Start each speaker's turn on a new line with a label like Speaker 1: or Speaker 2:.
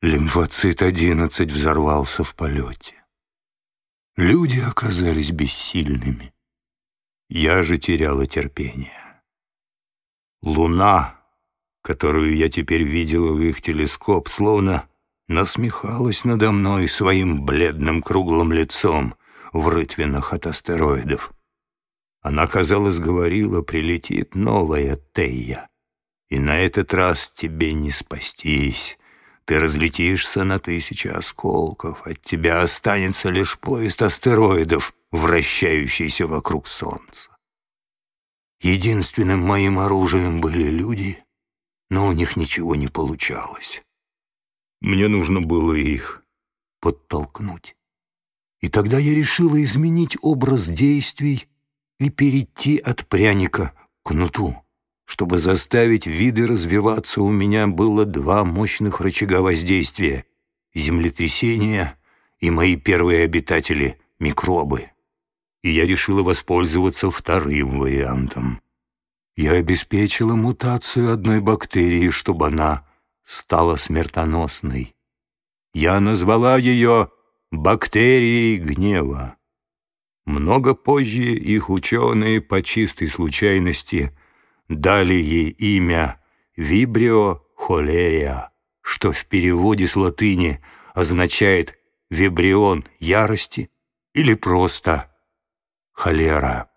Speaker 1: Лимфоцит-11 взорвался в полете. Люди оказались бессильными. Я же теряла терпение. Луна, которую я теперь видела в их телескоп, словно насмехалась надо мной своим бледным круглым лицом в рытвинах от астероидов. Она, казалось, говорила, прилетит новая Тея, и на этот раз тебе не спастись. Ты разлетишься на тысячи осколков, от тебя останется лишь поезд астероидов, вращающийся вокруг Солнца. Единственным моим оружием были люди, но у них ничего не получалось. Мне нужно было их подтолкнуть. И тогда я решила изменить образ действий и перейти от пряника к кнуту. Чтобы заставить виды развиваться, у меня было два мощных рычага воздействия — землетрясение и мои первые обитатели — микробы. И я решила воспользоваться вторым вариантом. Я обеспечила мутацию одной бактерии, чтобы она стала смертоносной. Я назвала ее бактерией гнева. Много позже их ученые по чистой случайности дали ей имя Вибрио холерия, что в переводе с латыни означает «вибрион ярости» или просто «холера».